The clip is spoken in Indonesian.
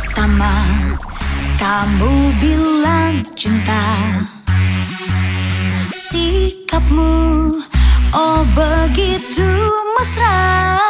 pertama Kamu bilang cinta. Sikapmu Oh begitu mesra.